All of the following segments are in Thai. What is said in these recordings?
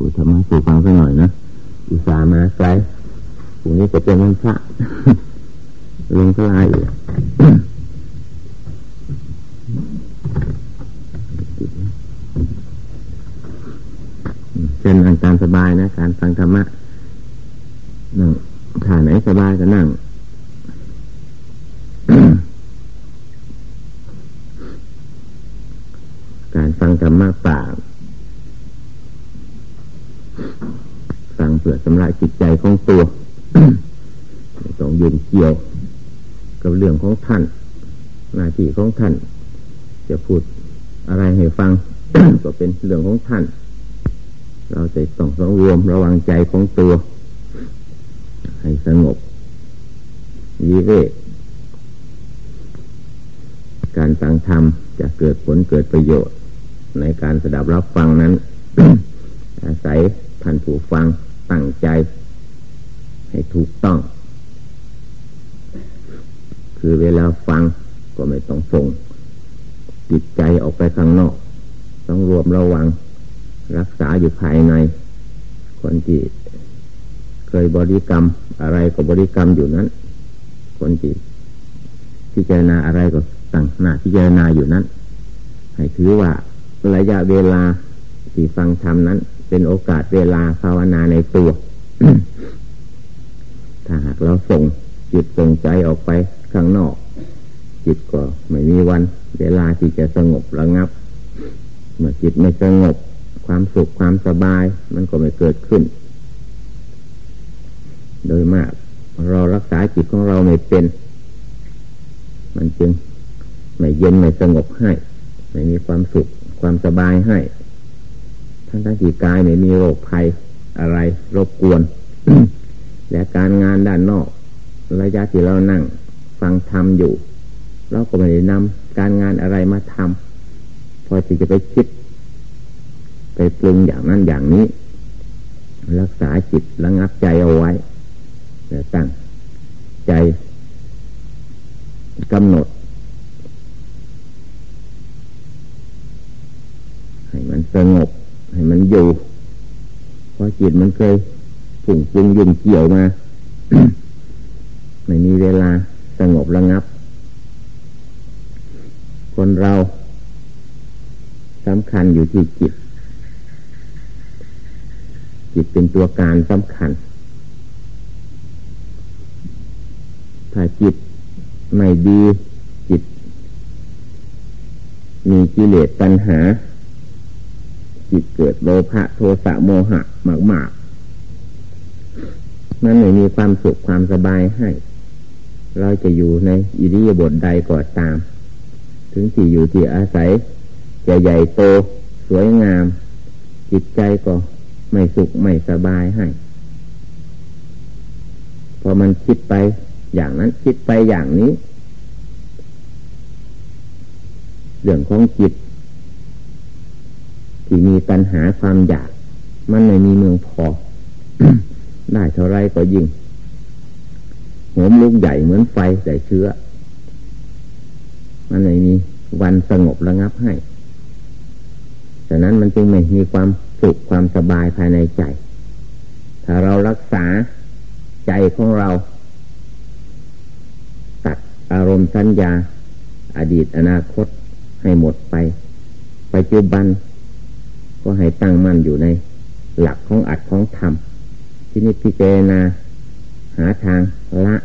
พูดธรรมะสู่ฟังสักหน่อยนะอุตส่าห์มาไกลพรุ่งนี้จะเป็นวันพระลงทลายอีกเช่นอาการสบายนะ การฟังธรรมะนั่งถ่าไหนสบายก็นั่ง การฟังธรรมะป่าฟังเพื่อสำลาย จิตใจของตัวต้องยืนเกี่ยว กับเรื่องของท่าน หน้าที่ของท่าน จะพูดอะไรให้ฟัง ก็เป็นเรื่องของท่าน เราจะต้องสองรวมระวังใจของตัว ให้สงบยีเรการฟังธรรมจะเกิดผลเกิดประโยชน์ ในการสดับรับฟังนั้น อาศัยท่านผู้ฟัง ตั้งใจ ให้ถูกต้อง คือเวลาฟังก็ไม่ต้องส่งจิตใจออกไปข้างนอก ต้องรวมระวัง รักษาอยู่ภายใน คนที่เคยบริกรรม อะไรก็บริกรรมอยู่นั้น คนที่พิจารณาอะไรก็ตั้งหน้าพิจารณาอยู่นั้น ให้ถือว่าระยะเวลาที่ฟังธรรมนั้น เป็นโอกาสเวลาภาวนาในตัว ถ้าหากเราส่งจิตส่งใจออกไปข้างนอก จิตก็ไม่มีวัน เวลาที่จะสงบระงับ เมื่อจิตไม่สงบ ความสุขความสบาย มันก็ไม่เกิดขึ้น โดยมาก เรารักษาจิตของเราไม่เป็น มันจึงไม่เย็นไม่สงบให้ ไม่มีความสุขความสบายให้ ทั้งทั้งที่กายไม่มีโรคภัยอะไรรบกวน และการงานด้านนอก ระยะที่เรานั่ง ฟังทำอยู่ เราก็ไม่ได้นำการงานอะไรมาทำพอที่จะไปคิด ไปปรุงอย่างนั้นอย่างนี้ รักษาจิตระงับใจเอาไว้แล้วตั้งใจกำหนด ให้มันสงบ ให้มันอยู่เพราะจิตมันเคยฝุ่งฟุ้งยุ่งเกี่ยวมาไม่มีเวลาสงบระงับ คนเราสำคัญอยู่ที่จิต จิตเป็นตัวการสำคัญ ถ้าจิตไม่ดีจิต มีกิเลสปัญหา จิตเกิดโลภะโทสะโมหะมากๆมันไม่มีความสุขความสบายให้ เราจะอยู่ในอิริยาบถใดก็ตาม ถึงที่อยู่ที่อาศัยจะใหญ่โตสวยงาม จิตใจก็ไม่สุขไม่สบายให้ พอมันคิดไปอย่างนั้นคิดไปอย่างนี้ เรื่องของจิต ที่มีปัญหาความอยาก มันไม่มีเมืองพอ ได้เท่าไรก็ยิ่งหมลูกใหญ่เหมือนไฟใส่เชื้อ มันไม่มีวันสงบระงับให้ฉะนั้นมันจึงไม่มีความสุขความสบายภายในใจ ถ้าเรารักษาใจของเรา ตัดอารมณ์สัญญา อดีตอนาคตให้หมดไป ปัจจุบัน ก็ให้ตั้งมั่นอยู่ในหลักของอัดของธรรมที่นี้พิจารณาหาทางละ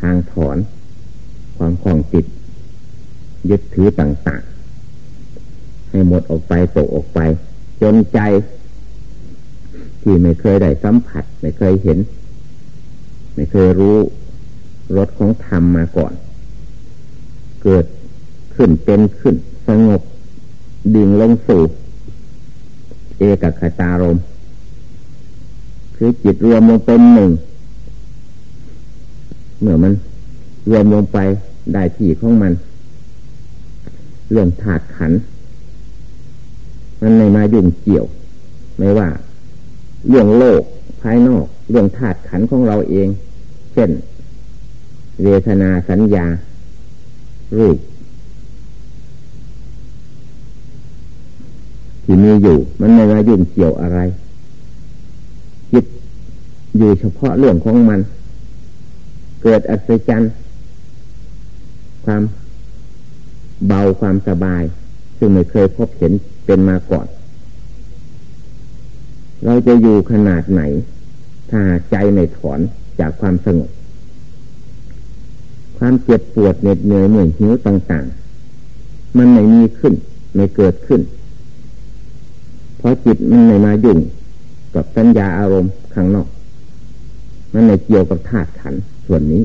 ทางถอน ความคล่องติดยึดถือต่างๆ ให้หมดออกไปตกออกไป จนใจ ที่ไม่เคยได้สัมผัส ไม่เคยเห็น ไม่เคยรู้รสของธรรมมาก่อน เกิดขึ้นเป็นขึ้น สงบ ดิ่งลงสู่ เอกคตารมคือจิตรวมลงเป็นหนึ่ง เมื่อมันรวมลงไปได้ที่ของมัน เรื่องถาดขัน มันไม่มายุ่งเกี่ยว ไม่ว่า เรื่องโลกภายนอก เรื่องถาดขันของเราเอง เช่น เวทนาสัญญารูป ที่มีอยู่ มันไม่มายุ่งเกี่ยวอะไรอยู่เฉพาะเรื่องของมัน เกิดอัศจรรย์ความเบาความสบาย ซึ่งไม่เคยพบเห็นเป็นมาก่อน เราจะอยู่ขนาดไหน ถ้าใจไม่ถอนจากความสงบ ความเจ็บปวดเหน็ดเหนื่อยเหนื่อยหิวต่าง ๆ มันไม่มีขึ้น ไม่เกิดขึ้น เพราะจิตมันไม่มายุ่งกับสัญญาอารมณ์ข้างนอก มันไม่เกี่ยวกับธาตุขันส่วนนี้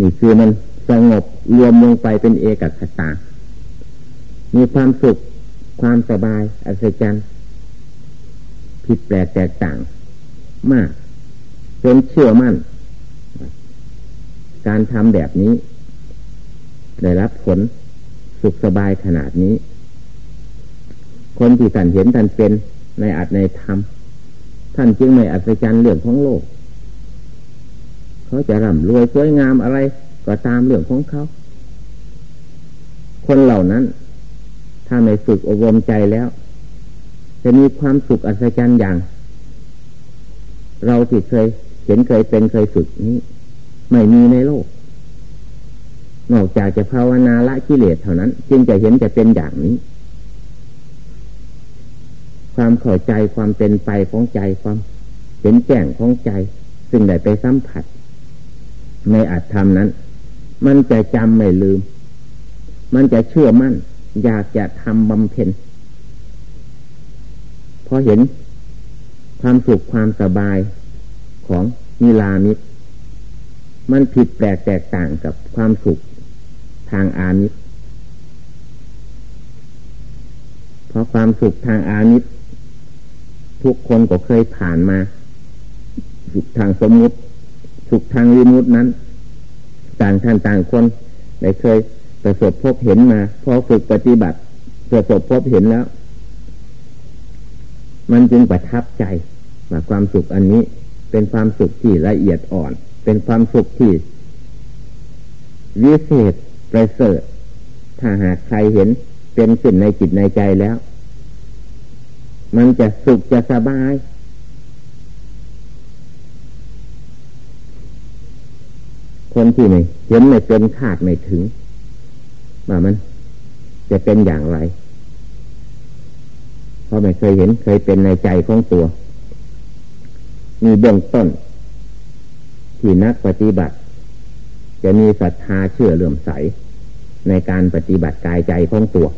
นี่คือมันสงบรวมลงไปเป็นเอกคตา มีความสุขความสบายอัศจรรย์ผิดแปลกแตกต่าง มากจนเชื่อมั่น การทำแบบนี้ ได้รับผลสุขสบายขนาดนี้ คนที่ท่านเห็นท่านเป็นในอัตในธรรมท่านจึงไม่อัศจรรย์เรื่องของโลก เขาจะร่ำรวยสวยงามอะไร ก็ตามเรื่องของเขา คนเหล่านั้น ถ้าไม่ฝึกอบรมใจแล้ว จะมีความสุขอัศจรรย์อย่าง เราที่เคยเห็นเคยเป็นเคยฝึกนี้ ไม่มีในโลก นอกจากจะภาวนาละกิเลสเท่านั้น จึงจะเห็นจะเป็นอย่างนี้ ความเข้าใจความเป็นไปของใจความเห็นแจ้งของใจ ซึ่งได้ไปสัมผัส ในอัตธรรมนั้น มันจะจำไม่ลืม มันจะเชื่อมั่น อยากจะทำบำเพ็ญพอเห็นความสุขความสบายของนิลามิตมันผิดแปลกแตกต่างกับความสุขทางอามิตรเพราะความสุขทางอามิตร ทุกคนก็เคยผ่านมาสุขทางสมมุติสุขทางวิมุตินั้น ต่างท่านต่างคนได้เคยประสบพบเห็นมาพอฝึกปฏิบัติประสบพบเห็นแล้ว มันจึงประทับใจว่าความสุขอันนี้เป็นความสุขที่ละเอียดอ่อน เป็นความสุขที่วิเศษประเสริฐถ้าหากใครเห็นเป็นสิ่งในจิตในใจแล้ว มันจะสุขจะสบาย คนที่ไม่เห็นไม่เป็นคาดไม่ถึงว่ามัน จะเป็นอย่างไร เพราะไม่เคยเห็นเคยเป็นในใจของตัว มีเบื้องต้น ที่นักปฏิบัติ จะมีศรัทธาเชื่อเลื่อมใส ในการปฏิบัติกายใจของตัว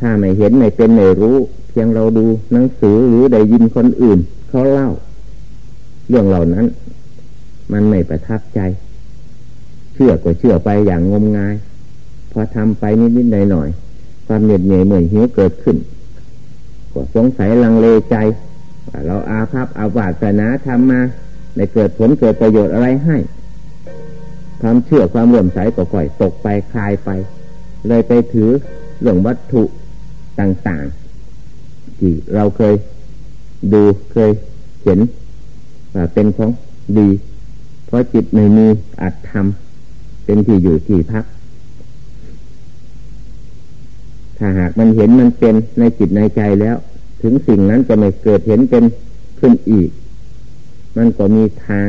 ถ้าไม่เห็นไม่เป็นไม่รู้ พียงเราดูหนังสือหรือได้ยินคนอื่นเขาเล่า เรื่องเหล่านั้น มันไม่ประทับใจ เชื่อก็เชื่อไปอย่างงมงาย พอทำไปนิดๆหน่อยๆความเหน็ดเหนื่อยเหมื่อยหิวเกิดขึ้นก็สงสัยลังเลใจว่าเราอาภัพอาวาสนาทำมาในเกิดผลเกิดประโยชน์อะไรให้ ความเชื่อความเลื่อมใสก็ค่อยตกไปคลายไป เลยไปถือเรื่องวัตถุต่างๆ ที่เราเคยดูเคยเห็นว่าเป็นของดี เพราะจิตไม่มีอัตธรรมเป็นที่อยู่ที่พัก ถ้าหากมันเห็นมันเป็นในจิตในใจแล้ว ถึงสิ่งนั้นจะไม่เกิดเห็นเป็นขึ้นอีก มันก็มีทาง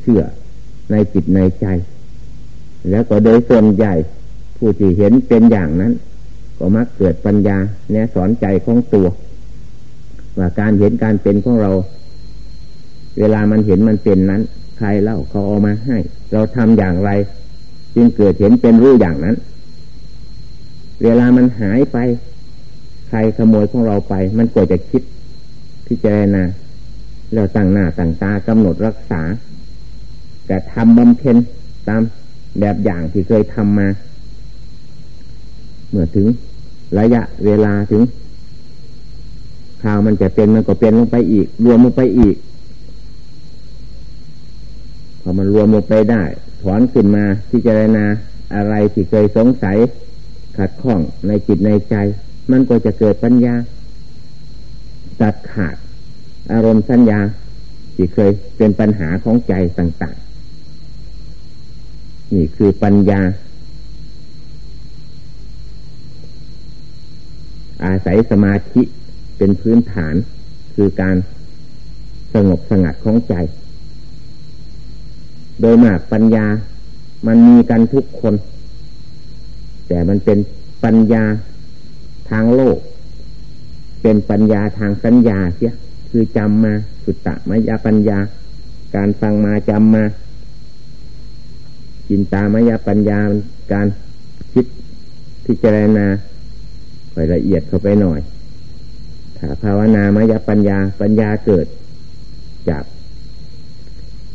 เชื่อในจิตในใจ แล้วก็โดยส่วนใหญ่ ผู้ที่เห็นเป็นอย่างนั้น ก็มักเกิดปัญญาแนสอนใจของตัว ว่าการเห็นการเป็นของเรา เวลามันเห็นมันเป็นนั้น ใครเล่าเขาเอามาให้ เราทำอย่างไร จึงเกิดเห็นเป็นรู้อย่างนั้น เวลามันหายไป ใครขโมยของเราไป มันก็จะคิดพิจารณาแล้วตั้งหน้าตั้งตากำหนดรักษา แต่ทำบำเพ็ญตามแบบอย่างที่เคยทำมา เมื่อถึงระยะเวลาถึง ข่าวมันจะเป็นมันก็เป็นลงไปอีก รวมลงไปอีก พอมันรวมลงไปได้ ถอนขึ้นมาพิจารณาอะไรที่เคยสงสัย ขัดข้องในจิตในใจ มันก็จะเกิดปัญญาตัดขาด อารมณ์สัญญา ที่เคยเป็นปัญหาของใจต่างๆ นี่คือปัญญา อาศัยสมาธิ เป็นพื้นฐานคือการสงบสงัดของใจ โดยมากปัญญามันมีกันทุกคน แต่มันเป็นปัญญาทางโลก เป็นปัญญาทางสัญญาเสียคือจำมาสุตตะมายาปัญญา การฟังมาจำมาจินตามายาปัญญาการคิดพิจารณาไปละเอียดเข้าไปหน่อย ภาวนามายปัญญาปัญญาเกิด จาก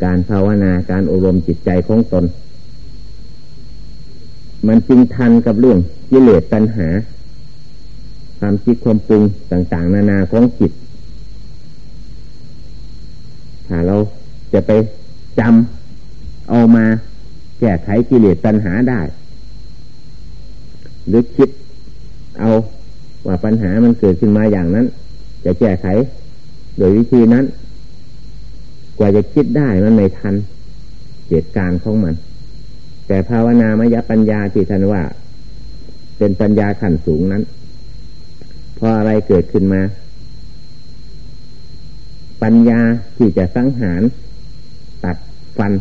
การภาวนาการอบรมจิตใจของตน มันจริงทันกับเรื่องกิเลสปัญหา ความคิดความปรุงต่าง ๆ นานาของจิตถ้าเราจะไปจำเอามาแก้ไขกิเลสปัญหาได้ หรือคิดเอา ว่าปัญหามันเกิดขึ้นมาอย่างนั้น จะแก้ไข โดยวิธีนั้น กว่าจะคิดได้มันไม่ทันเหตุการณ์ของมัน แต่ภาวนามยปัญญาที่ท่านว่า เป็นปัญญาขั้นสูงนั้น พออะไรเกิดขึ้นมา ปัญญาที่จะสังหาร ตัดฟัน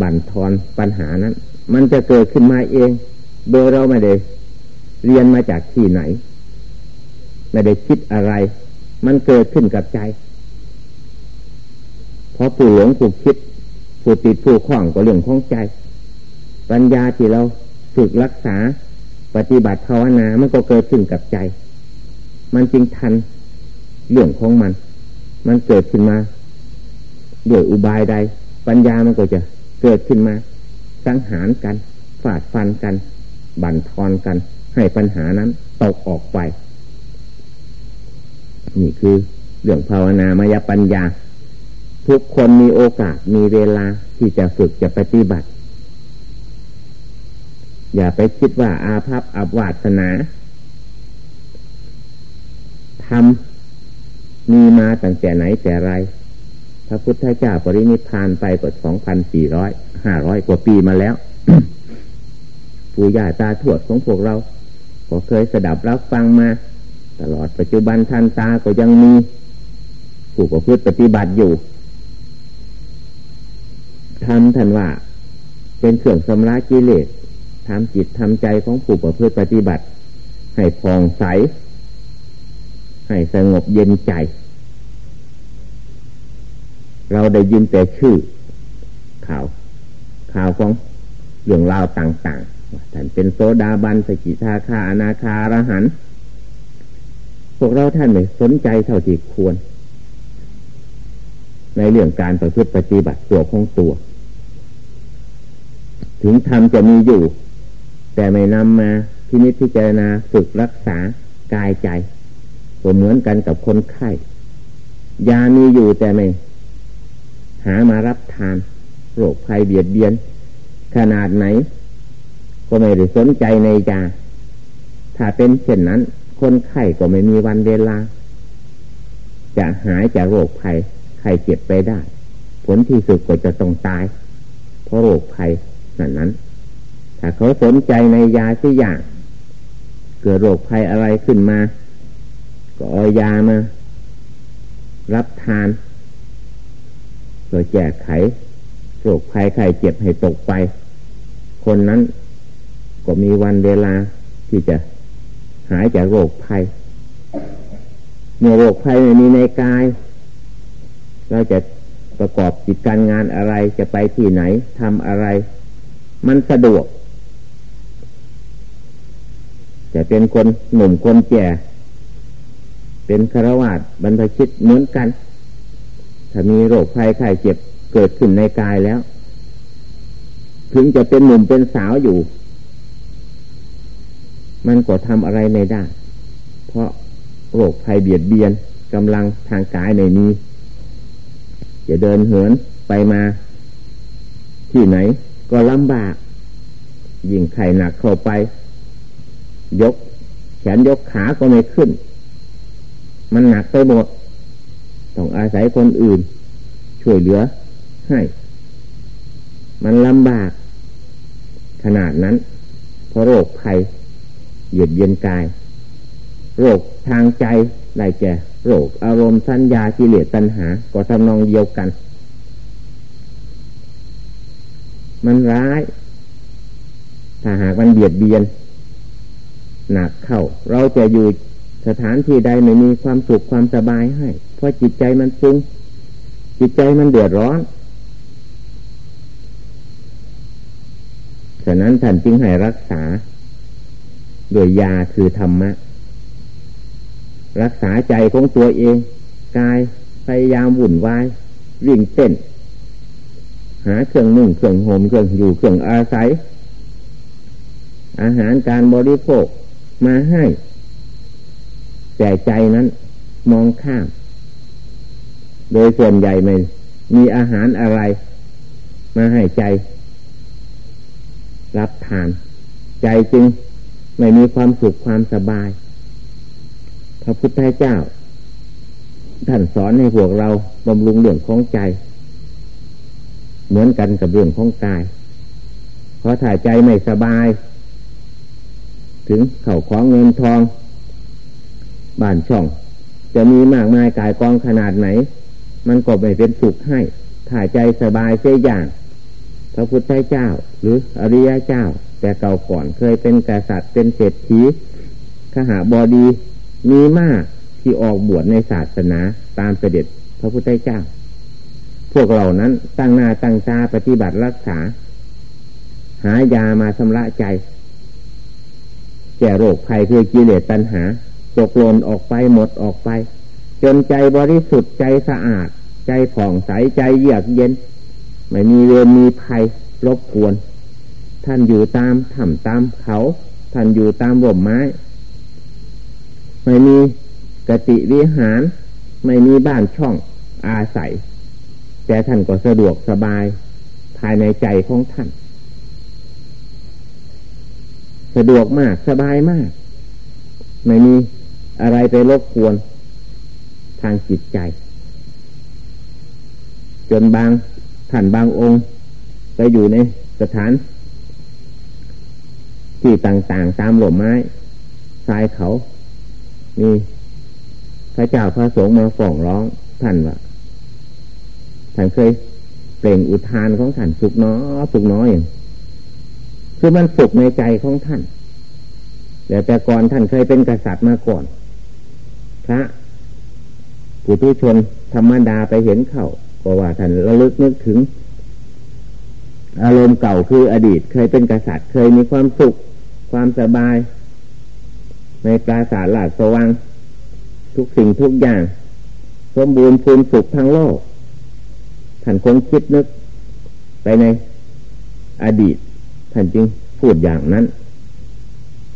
บั่นทอนปัญหานั้น มันจะเกิดขึ้นมาเอง โดยเราไม่ได้ เรียนมาจากที่ไหน ไม่ได้คิดอะไร มันเกิดขึ้นกับใจ เพราะผู้หลงผู้คิด ผู้ติดผู้คล้องก็เรื่องของใจ ปัญญาที่เราฝึกรักษา ปฏิบัติภาวนา มันก็เกิดขึ้นกับใจ มันจริงทันเรื่องของมัน มันเกิดขึ้นมาด้วยอุบายใด ปัญญามันก็จะเกิดขึ้นมาสังหารกันฟาดฟันกัน บั่นทอนกัน ให้ปัญหานั้นตกออกไป นี่คือเรื่องภาวนามายปัญญา ทุกคนมีโอกาสมีเวลาที่จะฝึกจะปฏิบัติ อย่าไปคิดว่าอาภัพอับวาสนาทำมีมาตั้งแต่ไหนแต่ไรพระพุทธเจ้าปรินิพานไปกว่าสองพันสี่ร้อยห้าร้อยกว่าปีมาแล้ว ปู่ย่าตาทวดของพวกเรา ก็เคยสดับรับฟังมา ตลอดปัจจุบันทันตาก็ยังมี ผู้ประพฤติปฏิบัติอยู่ทำทันว่า เป็นเครื่องสำระกิเลสทำจิตทำใจของผู้ประพฤติปฏิบัติ ให้ผ่องใส ให้สงบเย็นใจ เราได้ยินแต่ชื่อข่าว ข่าวของเรื่องราวต่าง ๆ ท่านเป็นโซดาบันสกิทาคาอนาคารหัน พวกเราท่านไม่สนใจเท่าที่ควร ในเรื่องการประพฤติปฏิบัติตัวของตัว ถึงธรรมจะมีอยู่ แต่ไม่นำมาทีนิพพิจารณาฝึกรักษากายใจก็เหมือนกันกับคนไข้ยามีอยู่แต่ไม่ หามารับทานโรคภัยเบียดเบียน ขนาดไหน ก็ไม่ได้สนใจในยาถ้าเป็นเช่นนั้น คนไข้ก็ไม่มีวันเวลา จะหายจากโรคภัยไข้เจ็บไปได้ ผลที่สุดก็จะต้องตาย เพราะโรคภัยนั้นนั้น ถ้าเขาสนใจในยาสิอย่างเกิดโรคภัยอะไรขึ้นมา ก็เอายามารับทานโดยแก้ไขโรคภัยไข้เจ็บให้ตกไป คนนั้น ก็มีวันเวลาที่จะหายจากโรคภัย เมื่อโรคภัยไม่มีในกาย เราจะประกอบกิจการงานอะไรจะไปที่ไหนทำอะไร มันสะดวก จะเป็นคนหนุ่มคนแก่เป็นคารวาสบรรพชิตเหมือนกัน ถ้ามีโรคภัยไข้เจ็บเกิดขึ้นในกายแล้ว ถึงจะเป็นหนุ่มเป็นสาวอยู่ มันก็ทำอะไรไม่ได้ เพราะโรคภัยเบียดเบียนกำลังทางกายในนี้จะเดินเหินไปมา ที่ไหน ก็ลำบาก ยิ่งไข่หนักเข้าไป ยก แขนยกขาก็ไม่ขึ้น มันหนักไปหมดต้องอาศัยคนอื่น ช่วยเหลือ ให้ มันลำบาก ขนาดนั้นเพราะโรคภัย เยียดเย็นกาย โรคทางใจได้แก่โรคอารมณ์สัญญากิเลสตัณหา ก็ทำนองเดียวกัน มันร้าย ถ้าหากมันเบียดเบียน หนักเข้า เราจะอยู่สถานที่ใดไม่มีความสุขความสบายให้ เพราะจิตใจมันฟุ้งจิตใจมันเดือดร้อน ฉะนั้นท่านจึงให้รักษา โดยยาคือธรรมะ รักษาใจของตัวเอง กายพยายามวุ่นวายวิ่งเต้น หาเครื่องนุ่งเครื่องห่มเครื่องอยู่เครื่องอาศัย อาหารการบริโภคมาให้ แต่ใจนั้นมองข้าม โดยส่วนใหญ่ไม่มีอาหารอะไร มาให้ใจ รับทาน ใจจึง ไม่มีความสุขความสบาย พระพุทธเจ้า ท่านสอนให้พวกเราบำรุงเรื่องของใจ เหมือนกันกับเรื่องของกาย เพราะถ้ายใจไม่สบาย ถึงเข่าของเงินทอง บ้านช่อง จะมีมากมายกายกองขนาดไหน มันก็ไม่เป็นสุขให้ถ้ายใจสบายเสียอย่าง พระพุทธเจ้า หรืออริยเจ้า แต่เก่าก่อนเคยเป็นกษัตริย์เป็นเศรษฐีขหาบอดีมีมากที่ออกบวชในศาสนาตามเสด็จพระพุทธเจ้า พวกเหล่านั้นตั้งหน้าตั้งตาปฏิบัติรักษา หายามาชำระใจ แก่โรคภัยคือกิเลสตัณหาตกหล่นออกไปหมดออกไป จนใจบริสุทธิ์ใจสะอาด ใจผ่องใสใจเยือกเย็น ไม่มีเวรมีภัยรบกวน ท่านอยู่ตามถ้ำตามเขา ท่านอยู่ตามร่มไม้ ไม่มีกติวิหาร ไม่มีบ้านช่องอาศัย แต่ท่านก็สะดวกสบาย ภายในใจของท่าน สะดวกมากสบายมาก ไม่มีอะไรไปรบกวนทางจิตใจ จนบางท่านบางองค์ ไปอยู่ในสถาน ที่ต่างๆตามหล่มไม้ทรายเขา มีพระเจ้าพระสงฆ์มาฟ้องร้องท่านว่าท่านเคยเปล่งอุทานของท่านสุกน้อสุกน้อยคือมันสุกในใจของท่านแต่แต่ก่อนท่านเคยเป็นกษัตริย์มาก่อนพระผู้ทุชนธรรมดาไปเห็นเขาก็ว่าท่านระลึกนึกถึง อารมณ์เก่าคืออดีตเคยเป็นกษัตริย์เคยมีความสุข ความสบาย ในปราสาทหลาดสว่างทุกสิ่งทุกอย่าง สมบูรณ์พูนสุขทั้งโลกท่านคงคิดนึก ไปในอดีต ท่านจึงพูดอย่างนั้น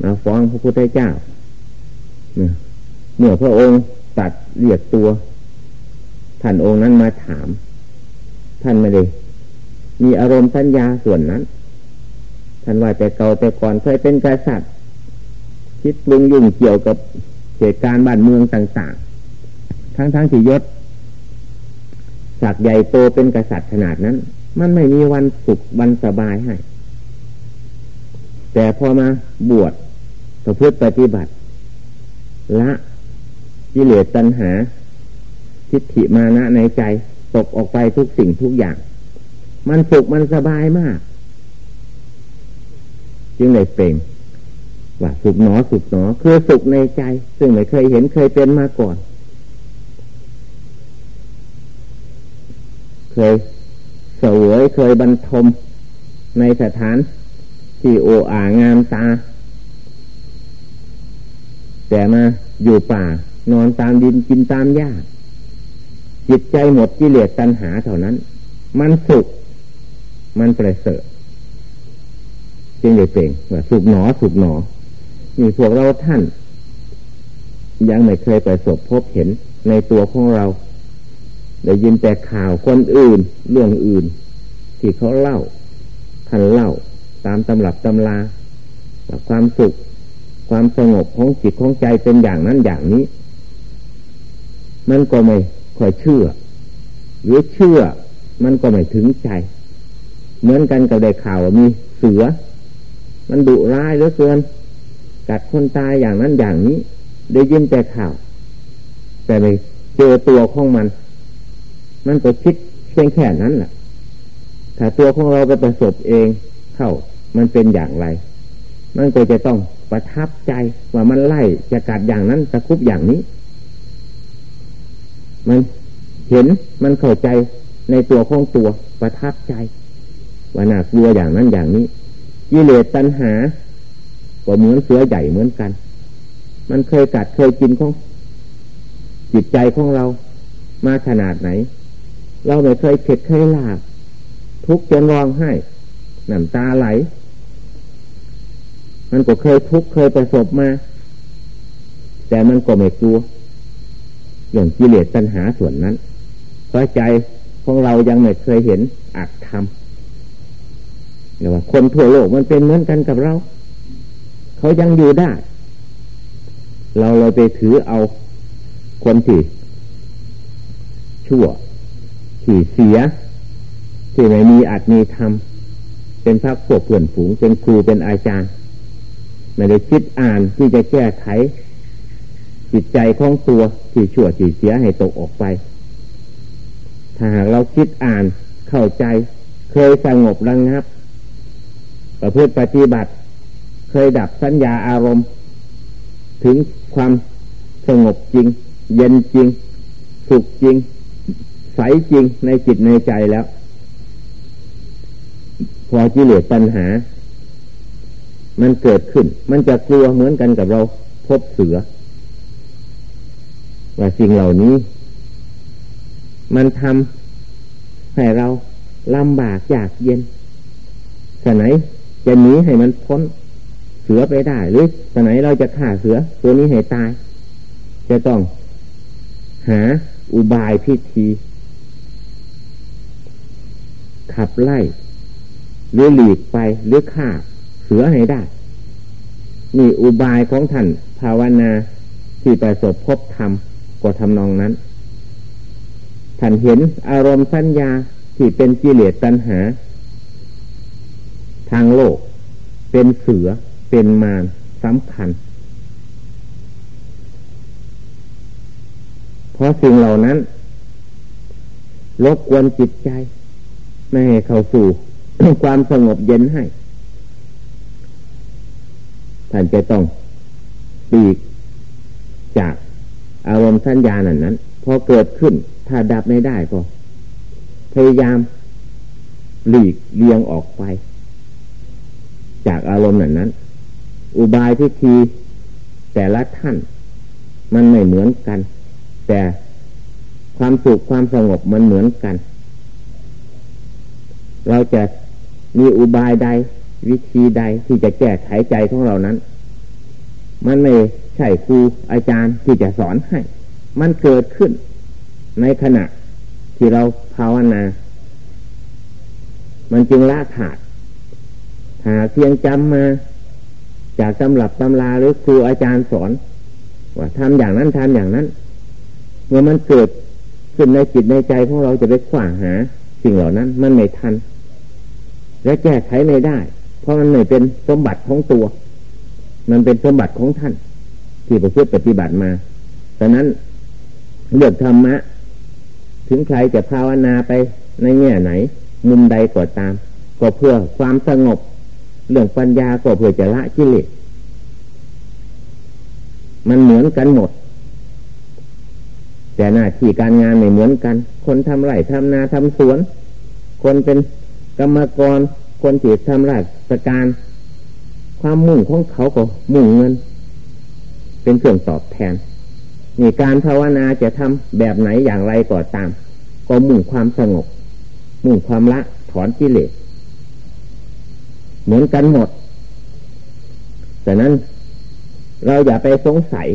มาฟ้องพระพุทธเจ้าเมื่อพระองค์ตัดเรียกตัว ท่านองค์นั้นมาถาม ท่านไม่ได้มีอารมณ์สัญญาส่วนนั้น ท่านว่าแต่เก่าแต่ก่อนเคยเป็นกษัตริย์ คิดปรุงยุ่งเกี่ยวกับเหตุการณ์บ้านเมืองต่างๆ ทั้งๆที่ยศศักใหญ่โตเป็นกษัตริย์ขนาดนั้น มันไม่มีวันสุขวันสบายให้ แต่พอมาบวชประพฤติปฏิบัติ ละกิเลสตัณหา ทิฏฐิมานะในใจ ตกออกไปทุกสิ่งทุกอย่าง มันสุขมันสบายมาก จึงได้เปล่งว่าสุขหนอสุขหนอ คือสุขในใจ ซึ่งไม่เคยเห็นเคยเป็นมาก่อน เคยเสวยเคยบรรทมในสถานที่โออางามตา แต่มาอยู่ป่า นอนตามดินกินตามหญ้าจิตใจหมดกิเลสตัณหาเท่านั้น มันสุข มันประเสริฐ จึงได้เปล่งว่าสุกหนอสุกหนอนี่พวกเราท่าน ยังไม่เคยไปสบพบเห็นในตัวของเรา ได้ยินแต่ข่าวคนอื่น เรื่องอื่น ที่เขาเล่าท่านเล่า ตามตำรับตำลาว่าความสุข ความสงบของจิตของใจเป็นอย่างนั้นอย่างนี้ มันก็ไม่ค่อยเชื่อ หรือเชื่อมันก็ไม่ถึงใจ เหมือนกันกับได้ข่าวว่ามีเสือ มันดุร้ายเหลือเกินกัดคนตายอย่างนั้นอย่างนี้ ได้ยินแต่ข่าว แต่ไม่เจอตัวของมัน มันก็คิดเพียงแค่นั้นแหละถ้าตัวของเราไปประสบเองเข้า มันเป็นอย่างไร มันก็จะต้องประทับใจว่ามันไล่จะกัดอย่างนั้นตะคุบอย่างนี้ มันเห็นมันเข้าใจในตัวของตัวประทับใจว่าน่ากลัวอย่างนั้นอย่างนี้ กิเลสตัณหาก็เหมือนเสือใหญ่เหมือนกัน มันเคยกัดเคยกินของจิตใจของเรามาขนาดไหน เราไม่เคยเข็ดเคยลาบทุกข์จนร้องไห้น้ำตาไหล มันก็เคยทุกข์เคยประสบมา แต่มันก็ไม่กลัวอย่างกิเลสตัณหาส่วนนั้น เพราะใจของเรายังไม่เคยเห็นอักธรรม เรียกว่าคนทั่วโลกมันเป็นเหมือนกันกับเรา เขายังอยู่ได้ เราเลยไปถือเอาคนที่ชั่วที่เสีย ที่ไม่มีอัตมีธรรมเป็นพระพวกเพื่อนฝูง เป็นครูเป็นอาจารย์ ไม่ได้คิดอ่านที่จะแก้ไข จิตใจของตัวที่ชั่วที่เสียให้ตกออกไป ถ้าหากเราคิดอ่านเข้าใจ เคยสงบระงับ ประพฤติปฏิบัติ เคยดับสัญญาอารมณ์ ถึงความสงบจริง เย็นจริง สุขจริง ใสจริงในจิตในใจแล้ว พอกิเลสปัญหา มันเกิดขึ้น มันจะกลัวเหมือนกันกับเราพบเสือ ว่าสิ่งเหล่านี้ มันทำให้เราลำบากอยากเย็นสไหน จะหนีให้มันพ้นเสือไปได้ หรือสไหนเราจะฆ่าเสือ ตัวนี้ให้ตาย จะต้อง หาอุบายพิธีขับไล่ หรือหลีกไปหรือฆ่าเสือให้ได้นี่อุบายของท่านภาวนาที่ประสบพบธรรมก็ทำนองนั้น ท่านเห็นอารมณ์สัญญาที่เป็นกิเลสตัณหา ทางโลก เป็นเสือเป็นมารสำคัญ เพราะสิ่งเหล่านั้นรบกวนจิตใจ ไม่ให้เข้าสู่ความสงบเย็นให้ท่านจะต้องปีกจากอารมณ์สัญญานั้นนั้นพอเกิดขึ้น ถ้าดับไม่ได้ก็ พยายามหลีกเลี่ยงออกไป จากอารมณ์นั้นนั้น อุบายพิธีแต่ละท่าน มันไม่เหมือนกัน แต่ความสุขความสงบมันเหมือนกัน เราจะมีอุบายใด วิธีใดที่จะแก้ไขใจของเรานั้น มันไม่ใช่ครูอาจารย์ที่จะสอนให้ มันเกิดขึ้นในขณะที่เราภาวนา มันจึงละขาด หาเพียงจำมา จากตำรับตำราหรือครูอาจารย์สอน ว่าทำอย่างนั้นทำอย่างนั้น เมื่อมันเกิดขึ้นในจิตในใจของเราจะไปขว้าหา สิ่งเหล่านั้น มันไม่ทัน และแก้ไขไม่ได้ เพราะมันไม่เป็นสมบัติของตัว มันเป็นสมบัติของท่าน ที่ประพฤติปฏิบัติมาดังนั้นเรื่องธรรมะ ถึงใครจะภาวนาไปในแง่ไหน มุมใดก็ตาม ก็เพื่อความสงบ เรื่องปัญญาก็เพื่อจะละกิเลสมันเหมือนกันหมด แต่หน้าที่การงานไม่เหมือนกัน คนทำไร่ทำนาทำสวน คนเป็นกรรมกร คนที่ทำราชการ ความมุ่งของเขาก็มุ่งเงิน เป็นเครื่องตอบแทนนี่การภาวนาจะทำแบบไหนอย่างไรก็ตาม ก็มุ่งความสงบ มุ่งความละถอนกิเลส เหมือนกันหมดแต่นั้น เราอย่าไปสงสัย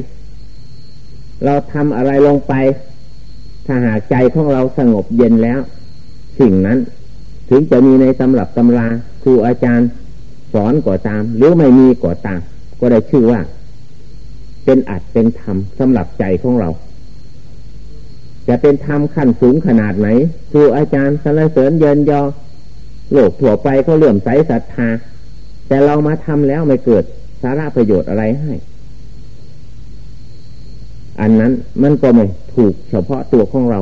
เราทำอะไรลงไป ถ้าหากใจของเราสงบเย็นแล้ว สิ่งนั้น ถึงจะมีในตำรับตำราครูอาจารย์ สอนก่อตาม หรือไม่มีก่อตาม ก็ได้ชื่อว่า เป็นอัดเป็นธรรมสำหรับใจของเรา จะเป็นธรรมขั้นสูงขนาดไหนครูอาจารย์สรรเสริญเยินยอ โลกถั่วไปเขาเลื่อมใสศรัทธา แต่เรามาทำแล้วไม่เกิดสาระประโยชน์อะไรให้ อันนั้นมันก็ไม่ถูกเฉพาะตัวของเรา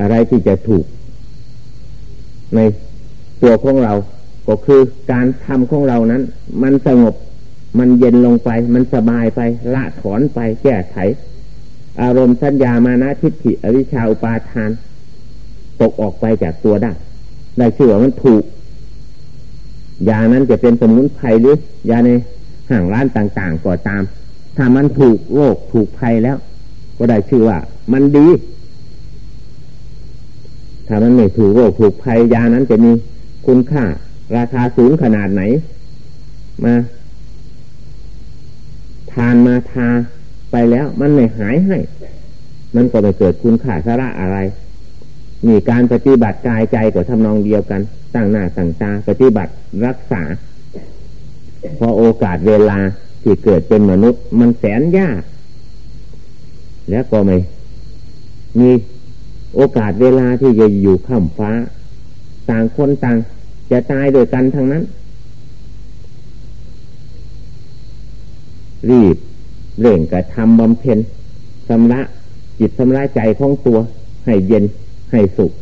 อะไรที่จะถูก ในตัวของเรา ก็คือการทำของเรานั้น มันสงบมันเย็นลงไป มันสบายไป ละถอนไป แก้ไข อารมณ์สัญญามานะทิฏฐิอวิชชาอุปาทาน ตกออกไปจากตัวได้ ได้ชื่อว่ามันถูก ยานั้นจะเป็นสมุนไพรหรือยาในห่างร้านต่างๆก็ตาม ถ้ามันถูกโรคถูกภัยแล้ว ก็ได้ชื่อว่า มันดี ถ้ามันไม่ถูกโรคถูกภัยยานั้นจะมีคุณค่า ราคาสูงขนาดไหน มาทานมาทาไปแล้ว มันไม่หายให้ มันก็ไม่เกิดคุณค่าสาระอะไร มีการปฏิบัติกายใจก็ทำนองเดียวกันตั้งหน้าตั้งตาปฏิบัติรักษา พอโอกาสเวลาที่เกิดเป็นมนุษย์ มันแสนยาก แล้วก็ไม่มีโอกาสเวลาที่จะอยู่ข้ามฟ้า ต่างคนต่าง จะตายโดยกันทั้งนั้น รีบเร่งกระทำบำเพ็ญสำระจิตสำระใจของตัวให้เย็น ให้สุข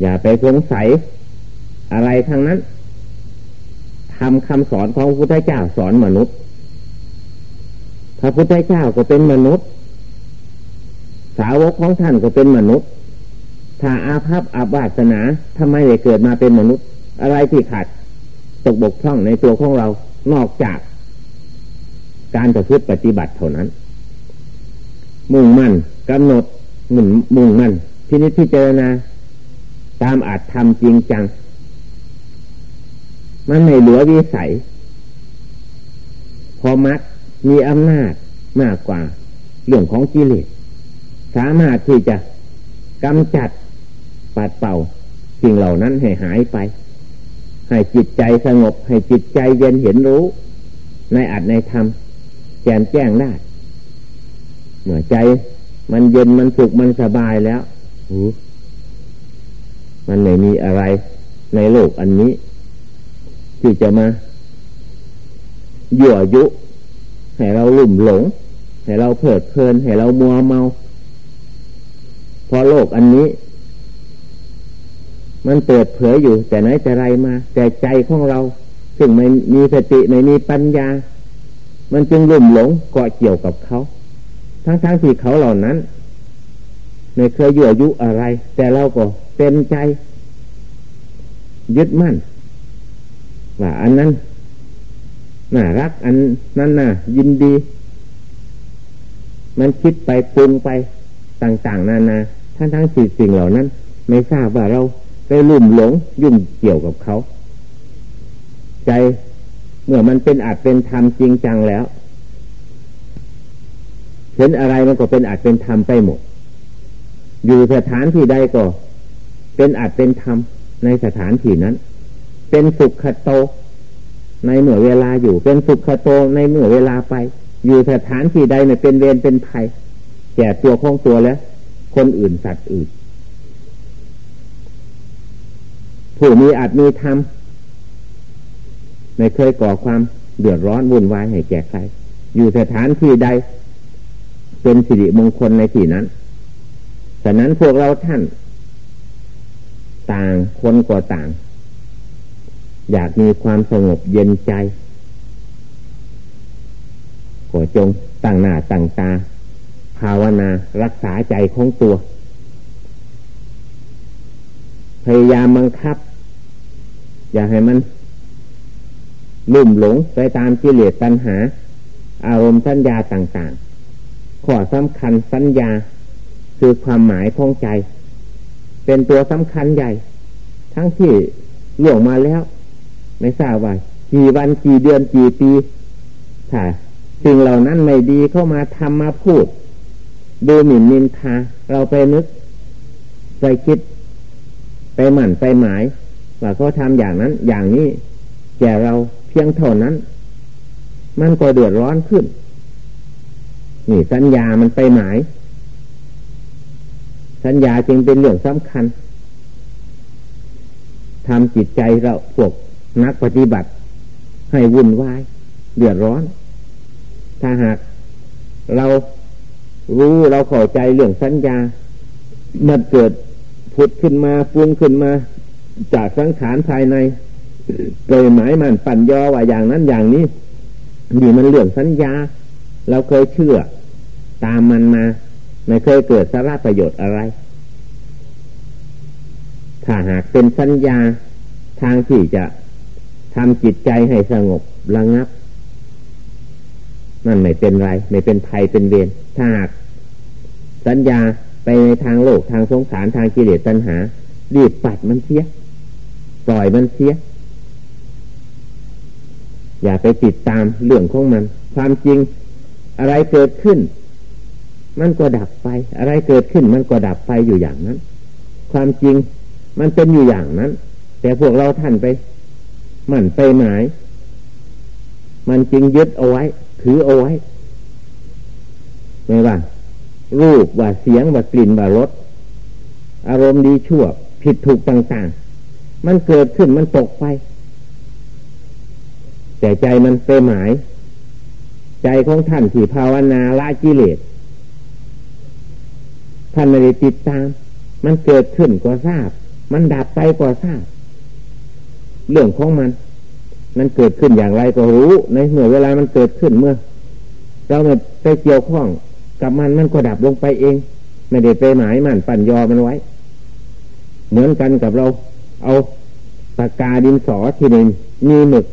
อย่าไปสงสัยอะไรทั้งนั้นทำคำสอนของพระพุทธเจ้าสอนมนุษย์ พระพุทธเจ้าก็เป็นมนุษย์ สาวกของท่านก็เป็นมนุษย์ ถ้าอาภัพอาบาสนาทำไมได้เกิดมาเป็นมนุษย์ อะไรที่ขาดตกบกพร่องในตัวของเรานอกจากการประพฤติปฏิบัติเท่านั้น มุ่งมั่นกำหนด มุนมุ่งมั่นพินิจพิจารณาตามอาจทำจริงจัง มันไม่เหลือวิสัย พอมัดมีอำนาจมากกว่า เรื่องของกิเลสสามารถที่จะกำจัดปัดเป่าสิ่งเหล่านั้นให้หายไป ให้จิตใจสงบ ให้จิตใจเย็นเห็นรู้ ในอัดในธรรมแจ่มแจ้งได้เมื่อใจ มันเย็นมันสุขมันสบายแล้วมันไม่มีอะไรในโลกอันนี้ ที่จะมายั่วยุ ให้เราลุ่มหลง ให้เราเพลิดเพลิน ให้เรามัวเมาพอโลกอันนี้ มันเปิดเผยอยู่ แต่ไหนแต่ไรมา แต่ใจของเรา ซึ่งไม่มีสติไม่มีปัญญา มันจึงลุ่มหลงเกาะเกี่ยวกับเขา ทั้งๆทที่เขาเหล่านั้นไม่เคยยั่วยุอะไร แต่เราก็เต็มใจ ยึดมั่น ว่าอันนั้นน่ารัก อันนั้นน่ายินดี มันคิดไปปรุงไปต่าง ๆ นานาทั้งทั้งสิ่งสิ่งเหล่านั้น ไม่ทราบว่าเราไปลุ่มหลงยุ่งเกี่ยวกับเขา ใจเมื่อมันเป็นอาจเป็นธรรมจริงจังแล้ว เห็นอะไรมันก็เป็นอาจเป็นธรรมไปหมด อยู่สถานที่ใดก็ เป็นอาจเป็นธรรมในสถานที่นั้น เป็นสุขคโต ในเมื่อเวลาอยู่ เป็นสุขคโตในเมื่อเวลาไป อยู่สถานที่ใดเนี่ยเป็นเวรเป็นภัยแก่ตัวของตัวแล้วคนอื่นสัตว์อื่น ผู้มีอาจมีธรรมไม่เคยก่อความเดือดร้อนวุ่นวายให้แก่ใคร อยู่สถานที่ใด เป็นสิริมงคลในที่นั้นฉะนั้นพวกเราท่าน ต่างคนก็ต่าง อยากมีความสงบเย็นใจก็จงตั้งหน้าตั้งตา ภาวนารักษาใจของตัว พยายามบังคับ อย่าให้มันลุ่มหลงไปตามกิเลสตัณหา อารมณ์สัญญาต่าง ๆ ข้อสำคัญสัญญา คือความหมายของใจ เป็นตัวสำคัญใหญ่ ทั้งที่หลวงมาแล้วไม่ทราบว่ากี่วันกี่เดือนกี่ปีถ้าสิ่งเหล่านั้นไม่ดีเข้ามาทำมาพูด ดูหมิ่นนินทาเราไปนึกไปคิด ไปหมั่นไปหมาย ว่าเขาทำอย่างนั้น อย่างนี้แก่เราเพียงเท่านั้น มันก็เดือดร้อนขึ้น นี่สัญญามันไปหมาย สัญญาจึงเป็นเรื่องสำคัญทำจิตใจเราพวกนักปฏิบัติ ให้วุ่นวาย เดือดร้อน ถ้าหากเรารู้เราเข้าใจเรื่องสัญญา มันเกิดผุดขึ้นมาปรุงขึ้นมา จากสังขารภายในโดยหมายมันปั่นยอว่าอย่างนั้นอย่างนี้นี่มันเรื่องสัญญา เราเคยเชื่อ ตามมันมา ไม่เคยเกิดสาระประโยชน์อะไร ถ้าหากเป็นสัญญาทางที่จะทำจิตใจให้สงบระงับ นั่นไม่เป็นไร ไม่เป็นภัยเป็นเวรถ้าหากสัญญาไปในทางโลกทางสงสารทางกิเลสตัณหา รีบปัดมันเสีย ปล่อยมันเสีย อย่าไปติดตามเรื่องของมัน ความจริงอะไรเกิดขึ้น มันก็ดับไป อะไรเกิดขึ้นมันก็ดับไปอยู่อย่างนั้น ความจริงมันเป็นอยู่อย่างนั้น แต่พวกเราท่านไป มันไปหมาย มันจริงยึดเอาไว้ ถือเอาไว้ ไม่ว่า รูปว่าเสียงว่ากลิ่นว่ารสอารมณ์ดีชั่ว ผิดถูกต่างๆ มันเกิดขึ้นมันตกไป แต่ใจมันไปหมาย ใจของท่านที่ภาวนาละกิเลส ท่านไม่ได้ติดตาม มันเกิดขึ้นก็ทราบ มันดับไปก็ทราบ เรื่องของมัน มันเกิดขึ้นอย่างไรก็รู้ ในเมื่อเวลามันเกิดขึ้นเมื่อ เราไม่ไปเกี่ยวข้องกับมันมันก็ดับลงไปเอง ไม่ได้ไปหมายมันปั่นยอมันไว้ เหมือนกันกับเรา เอาปากกาดินสอที่หนึ่งมีหมึก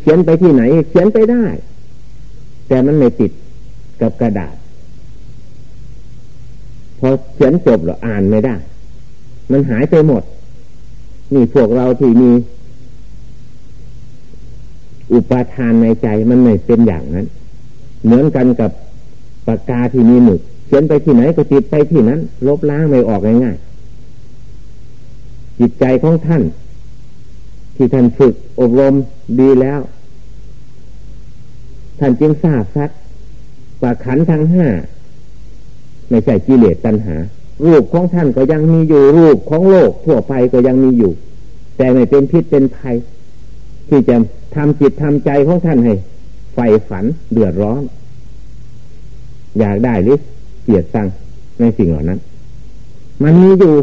เขียนไปที่ไหน เขียนไปได้ แต่มันไม่ติดกับกระดาษ อเขียนจบเราอ่านไม่ได้ มันหายไปหมด นี่พวกเราที่มี อุปทานในใจมันไม่เป็นอย่างนั้น เหมือนกันกับปากกาที่มีหมึกเขียนไปที่ไหนก็ติดไปที่นั้น ลบล้างไม่ออกง่ายๆจิตใจของท่าน ที่ท่านฝึกอบรมดีแล้ว ท่านจึงทราบซักว่าขันทั้งห้า ไม่ใช่กิเลสตัณหา รูปของท่านก็ยังมีอยู่รูปของโลกทั่วไปก็ยังมีอยู่ แต่ไม่เป็นพิษเป็นภัย ที่จะทำจิตทำใจของท่านให้ไฟฝันเดือดร้อน อยากได้หรือเกลียดตังในสิ่งเหล่านั้น มันมีอยู่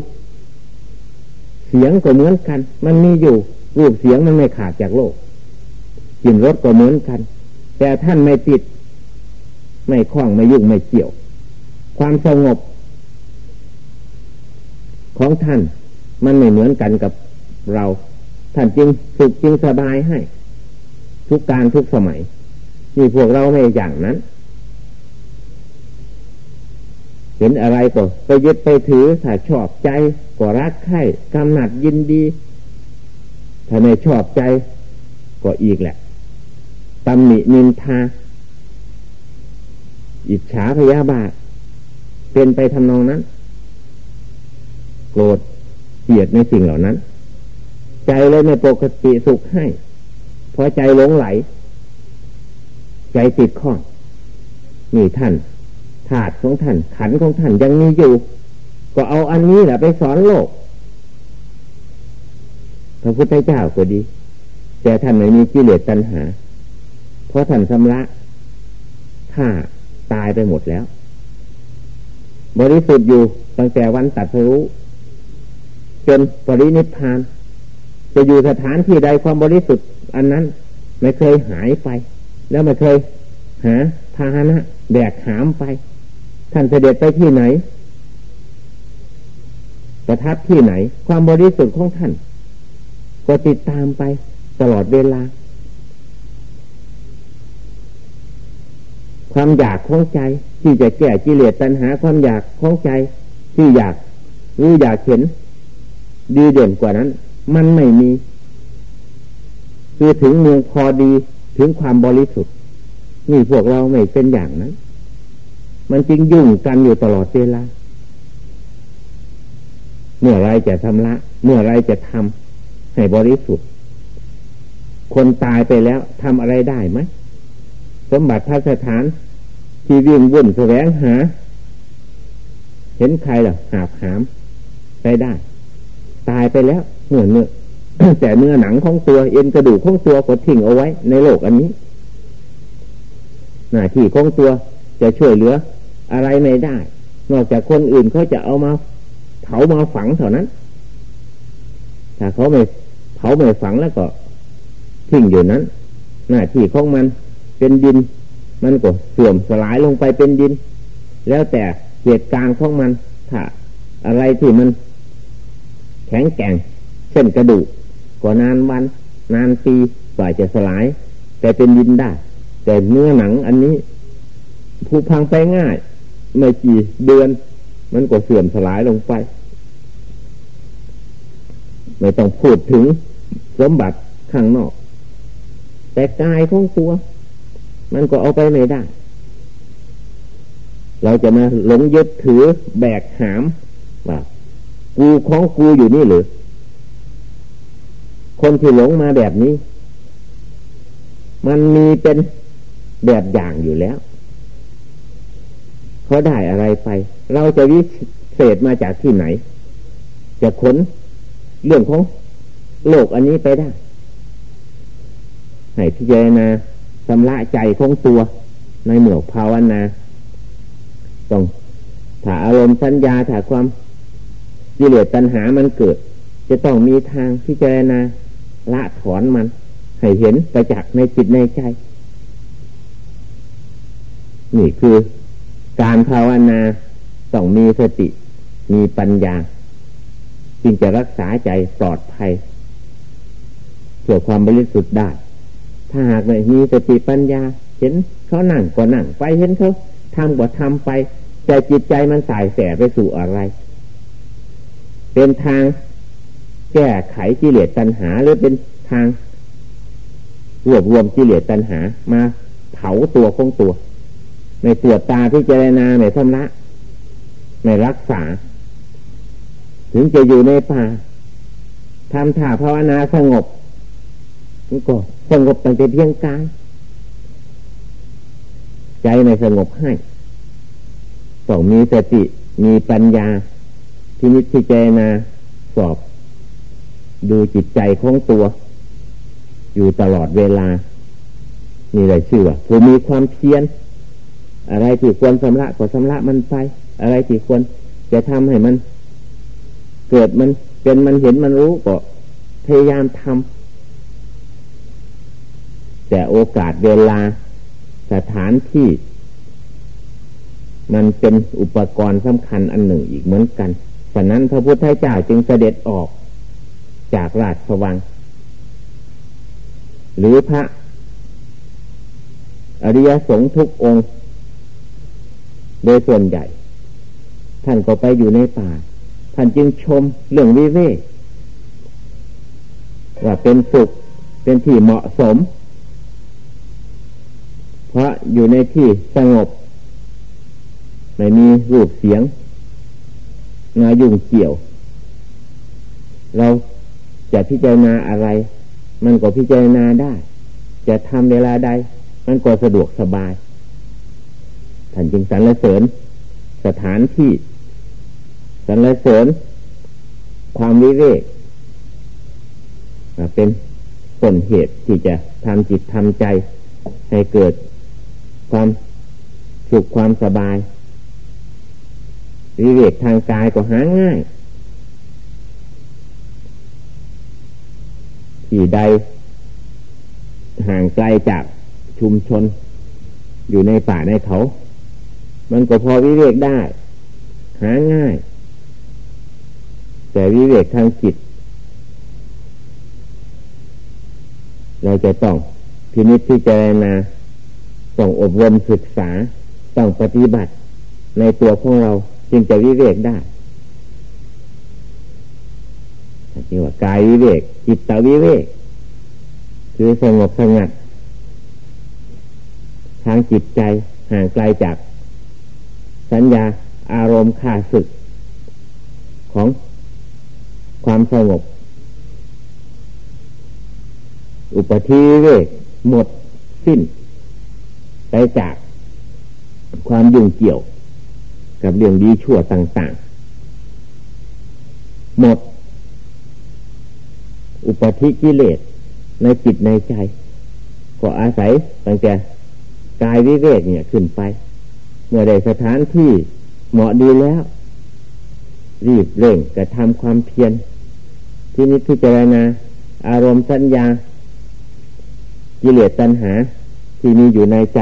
เสียงก็เหมือนกัน มันมีอยู่ รูปเสียงมันไม่ขาดจากโลกกลิ่นรสก็เหมือนกัน แต่ท่านไม่ติด ไม่คล้องไม่ยุ่งไม่เกี่ยว ความสงบของท่าน มันไม่เหมือนกันกับเรา ท่านจึงสุขจึงสบายให้ ทุกการทุกสมัยนี่พวกเราไม่อย่างนั้น เห็นอะไรก็ไปยึดไปถือถ้าชอบใจก็รักใคร่กำหนัดยินดีถ้าไม่ชอบใจก็อีกแหละตำหนินินทา อิจฉาพยาบาท เป็นไปทำนองนั้น โกรธเกลียดในสิ่งเหล่านั้น ใจเลยไม่ปกติสุขให้เพราะใจหลงไหล ใจติดข้องนี่ท่านถาดของท่าน ขันของท่านยังมีอยู่ ก็เอาอันนี้แหละไปสอนโลกพระพุทธเจ้าก็ดี แต่ท่านไม่มีกิเลสตัณหา เพราะท่านชำระถ้าตายไปหมดแล้ว บริสุทธิ์อยู่ตั้งแต่วันตัดสู้ จนปรินิพาน จะอยู่สถานที่ใดความบริสุทธิ์ อันนั้นไม่เคยหายไป แล้วไม่เคยหาพาหนะแบกหามไป ท่านเสด็จไปที่ไหน ประทับที่ไหน ความบริสุทธิ์ของท่าน ก็ติดตามไปตลอดเวลา ความอยากของใจ ที่จะแก้กิเลสตัณหาความอยากของใจ ที่อยากรู้อยากเห็น ดีเด่นกว่านั้น มันไม่มี คือถึงเมืองพอดีถึงความบริสุทธิ์นี่พวกเราไม่เป็นอย่างนั้น มันจึงยุ่งกันอยู่ตลอดเวลาเมื่อไรจะทำละ เมื่อไรจะทำให้บริสุทธิ์ คนตายไปแล้วทำอะไรได้ไหม สมบัติพระสถานที่วิ่งวุ่นแสวงหา เห็นใครหรอหาบหามไปได้ ตายไปแล้วเนื้อเนื้อแต่เนื้อหนังของตัวเอ็นกระดูกของตัวก็ทิ้งเอาไว้ในโลกอันนี้ หน้าที่ของตัวจะช่วยเหลือ อะไรไม่ได้ นอกจากคนอื่นเขาจะเอามาเผามาฝังเท่านั้นถ้าเขาไม่เผาไม่ฝังแล้วก็ทิ้งอยู่นั้น หน้าที่ของมัน เป็นดิน มันก็เสื่อมสลายลงไปเป็นดิน แล้วแต่เหตุการณ์ของมันถ้าอะไรที่มัน แข็งแกร่งเช่นกระดูกก็นานวัน นานปีกว่าจะสลาย แต่เป็นดินได้ แต่เนื้อหนังอันนี้ผูพังไปง่ายไม่กี่เดือน มันก็เสื่อมสลายลงไป ไม่ต้องพูดถึงสมบัติข้างนอก แต่กายของตัว มันก็เอาไปไม่ได้ เราจะมาหลงยึดถือแบกหามว่ากูของกูอยู่นี่หรือ คนที่หลงมาแบบนี้ มันมีเป็นแบบอย่างอยู่แล้วเขาได้อะไรไป เราจะวิเศษมาจากที่ไหน จะขนเรื่องของโลกอันนี้ไปได้ ให้พิจารณา สำละใจของตัว ในเหมือภาวนาต้องถ้าอารมณ์สัญญาถ้าความกิเลสตัณหามันเกิด จะต้องมีทางพิจารณาละถอนมัน ให้เห็นไปจากในจิตในใจ นี่คือการภาวนาต้องมีสติมีปัญญา จึงจะรักษาใจปลอดภัยเพื่อความบริสุทธิ์ได้ ถ้าหากไม่มีสติปัญญา เห็นเขานั่งก็นั่งไปเห็นเขาทำก็ทำไปใจจิตใจมันสายแสไปสู่อะไร เป็นทางแก้ไขกิเลสตัณหา หรือเป็นทางรวบรวมกิเลสตัณหา มาเผาตัวของตัวไม่ตรวจตาพิจรณาไม่ทำละไม่รักษา ถึงจะอยู่ในป่าทำถ่าภาวนาสงบ ก็สงบตั้งแต่เพียงกายใจไม่สงบให้ต้องมีสติมีปัญญาที่นิพจารณาสอบ ดูจิตใจของตัว อยู่ตลอดเวลา นี่เลยชื่อว่าผู้มีความเพียรอะไรที่ควรสำระก็สำระมันไป อะไรที่ควรจะทำให้มัน เกิดมันเป็นมันเห็นมันรู้ก็พยายามทำ แต่โอกาสเวลาสถานที่ มันเป็นอุปกรณ์สำคัญอันหนึ่งอีกเหมือนกันฉะนั้นพระพุทธเจ้าจึงเสด็จออกจากราชวัง หรือพระอริยสงฆ์ทุกองค์ โดยส่วนใหญ่ ท่านก็ไปอยู่ในป่า ท่านจึงชมเรื่องวิเวกว่าเป็นสุขเป็นที่เหมาะสม เพราะอยู่ในที่สงบ ไม่มีรูปเสียงนายุ่งเกี่ยว เราจะพิจารณาอะไร มันก็พิจารณาได้ จะทำเวลาใด มันก็สะดวกสบายท่านจึงสรรเสริญสถานที่สรรเสริญความวิเวกเป็นผลเหตุที่จะทำจิตทำใจให้เกิด ความสุขความสบายวิเวกทางกายก็หาง่าย ที่ใด ห่างไกลจากชุมชน อยู่ในป่าในเขา มันก็พอวิเวกได้ หาง่าย แต่วิเวกทางจิต เราจะต้องพินิจพิจารณา ต้องอบรมศึกษา ต้องปฏิบัติ ในตัวของเราจึงจะวิเวกได้ที่ว่ากายวิเวก จิตตวิเวก คือสงบสงัด ทางจิตใจห่างไกลจาก สัญญาอารมณ์ข่าศึก ของความสงบ อุปธิเวก หมดสิ้น ไปจากความยุ่งเกี่ยว กับเรื่องดีชั่วต่างๆ หมด อุปธิกิเลสในจิตในใจ ก็อาศัยตั้งแต่กายวิเวกเนี่ยขึ้นไป เมื่อได้สถานที่เหมาะดีแล้ว รีบเร่งกระทำความเพียรที่นี้พิจารณาอารมณ์สัญญากิเลสตัณหา ที่มีอยู่ในใจ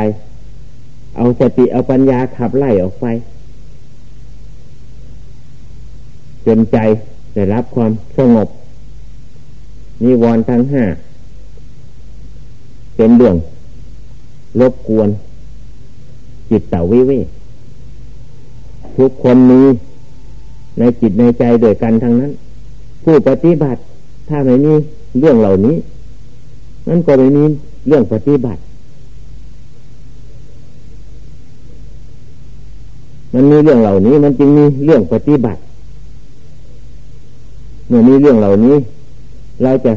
เอาสติเอาปัญญาขับไล่ออกไปจนใจได้รับความสงบนิวรณ์ทั้งห้าเป็นเรื่องรบกวน จิตเต่าวิเวทุกคนมีในจิตในใจโดยกันทั้งนั้น ผู้ปฏิบัติถ้าไม่มีเรื่องเหล่านี้ นั่นก็ไม่มีเรื่องปฏิบัติ มันมีเรื่องเหล่านี้ มันจึงมีเรื่องปฏิบัติ เมื่อมีเรื่องเหล่านี้ เราจะ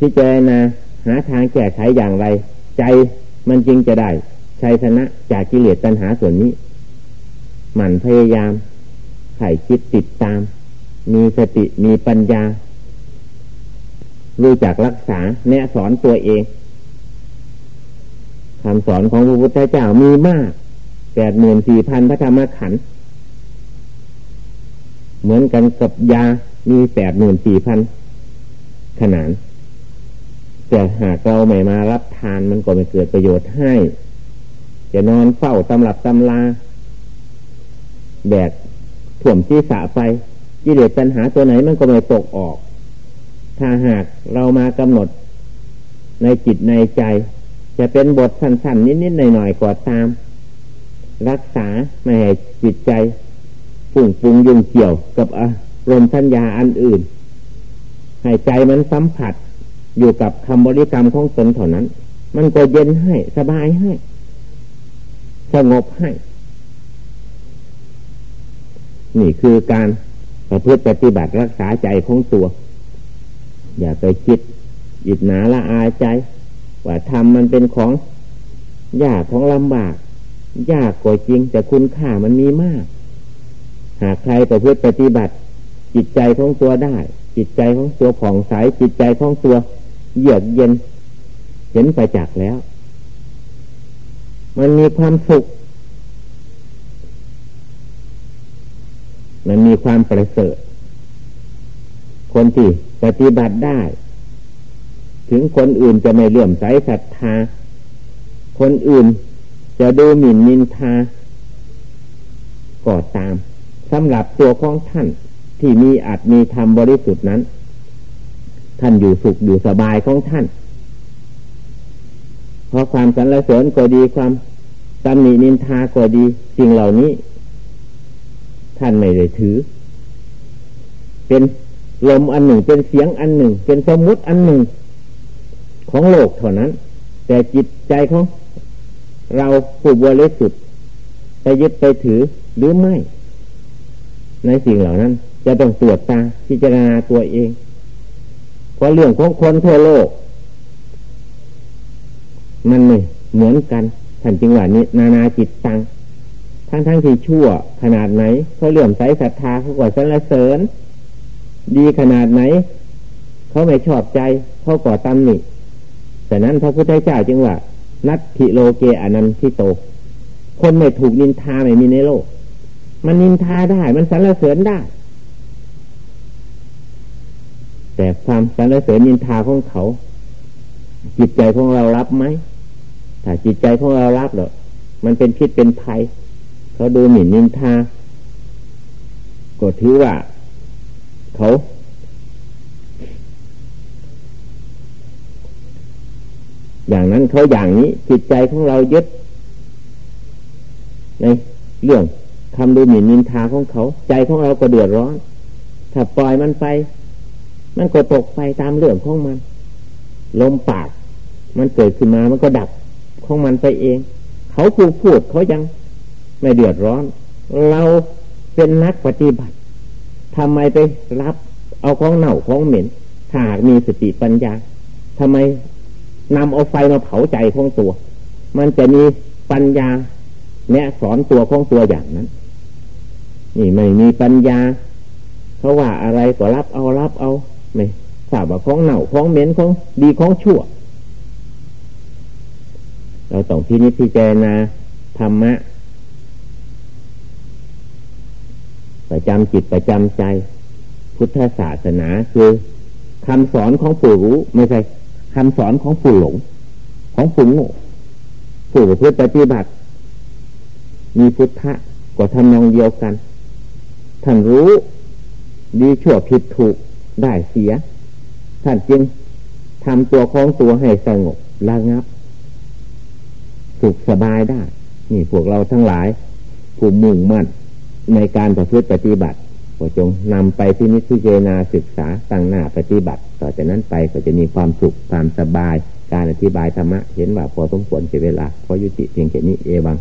พิจารณาหาทางแก้ไขอย่างไร ใจมันจึงจะได้ชัยชนะจากกิเลสตัณหาส่วนนี้ หมั่นพยายามไข่คิดติดตาม มีสติมีปัญญา รู้จักรักษาแนะสอนตัวเองคำสอนของพระพุทธเจ้ามีมาก แปดหมื่นสี่พันพระธรรมขันธ์เหมือนกันกับยามีแปดหมื่นสี่พันขนาดแต่หากเราไม่มารับทานมันก็ไม่เกิดประโยชน์ให้ จะนอนเฝ้าตำรับตำลาแบกถ่วมที่สะไปกิเลสปัญหาตัวไหนมันก็ไม่ตกออก ถ้าหากเรามากำหนดในจิตในใจ จะเป็นบทสั้นๆนิดๆหน่อยๆก็ตาม รักษาไม่ให้จิตใจปุ่งปุงยุ่งเกี่ยวกับอารมณ์สัญญาอันอื่น ให้ใจมันสัมผัสอยู่กับคำบริกรรมของตนเท่านั้น มันก็เย็นให้สบายให้ สงบให้ นี่คือการประพฤติปฏิบัติรักษาใจของตัว อย่าไปคิดอิดหนาละอายใจ ว่าทำมันเป็นของยากของลำบาก ยากกว่าจริง แต่คุณค่ามันมีมาก หากใครประพฤติปฏิบัติ จิตใจของตัวได้ จิตใจของตัวผ่องใสจิตใจของตัว เยือกเย็น เห็นไปจากแล้ว มันมีความสุข มันมีความประเสริฐ คนที่ปฏิบัติได้ ถึงคนอื่นจะไม่เลื่อมใสศรัทธาคนอื่น จะดูหมิ่นนินทาก็ตามสำหรับตัวของท่านที่มีอาจมีธรรมบริสุทธิ์นั้น ท่านอยู่สุขอยู่สบายของท่าน เพราะความสรรเสริญก็ดีความตำหนินินทาก็ดีสิ่งเหล่านี้ ท่านไม่ได้ถือ เป็นลมอันหนึ่งเป็นเสียงอันหนึ่ง เป็นสมมุติอันหนึ่ง ของโลกเท่านั้น แต่จิตใจของ เราผู้บริสุทธิ์ไปยึดไปถือหรือไม่ ในสิ่งเหล่านั้น จะต้องตรวจตาพิจารณาตัวเองเพราะเรื่องของคนทั่วโลก มันไม่เหมือนกันท่านจึงว่านี้ นานาจิตตังทั้งทั้งที่ชั่วขนาดไหนเขาเลื่อมใสศรัทธาเขาก็สรรเสริญ ดีขนาดไหนเขาไม่ชอบใจเขาก่อตำหนิแต่นั้นพระพุทธเจ้าจึงว่า นัตถิโลเกอนันทิโต คนไม่ถูกนินทาไม่มีในโลก มันนินทาได้ มันสรรเสริญได้ แต่ความสรรเสริญยินทาของเขา จิตใจของเรารับไหมถ้าจิตใจของเรารับหรอมันเป็นพิษเป็นภัย เขาดูหมิ่นนินทาก็ถือว่า เขา อย่างนั้นเขาอย่างนี้จิตใจของเรายึดในเรื่องคำดูหมิ่นนินทาของเขา ใจของเราก็เดือดร้อน ถ้าปล่อยมันไป มันก็ตกไปตามเรื่องของมัน ลมปาก มันเกิดขึ้นมามันก็ดับของมันไปเอง เขาพูดพูดเขายังไม่เดือดร้อน เราเป็นนักปฏิบัติทำไมไปรับ เอาของเน่าของเหม็นถ้าหากมีสติปัญญาทำไม นำเอาไฟมาเผาใจของตัว มันจะมีปัญญาแนะสอนตัวของตัวอย่างนั้น นี่ไม่มีปัญญาเพราะว่าอะไรก็รับเอารับเอาไม่ทราบว่าของเน่าของเหม็นของดีของชั่ว เราต้องที่นิพพิจารณาธรรมะประจำจิตประจำใจ พุทธศาสนาคือคำสอนของผู้รู้ไม่ใช่ คำสอนของผู้หลง ของผู้โง่ผู้เพื่อปฏิบัติ มีพุทธะก็ทำนองเดียวกัน ท่านรู้ดีชั่วผิดถูกได้เสีย ท่านจึงทำตัวของตัวให้สงบระงับ สุขสบายได้ นี่พวกเราทั้งหลายผู้มุ่งมั่นในการประพฤติปฏิบัติ ก็จงนำไปที่นิพพิจนาศึกษาตั้งหน้าปฏิบัติ ต่อจากนั้นไปก็จะมีความสุขความสบาย การอธิบายธรรมะเห็นว่าพอสมควรเสียเวลาพอยุติเพียงแค่นี้เอวัง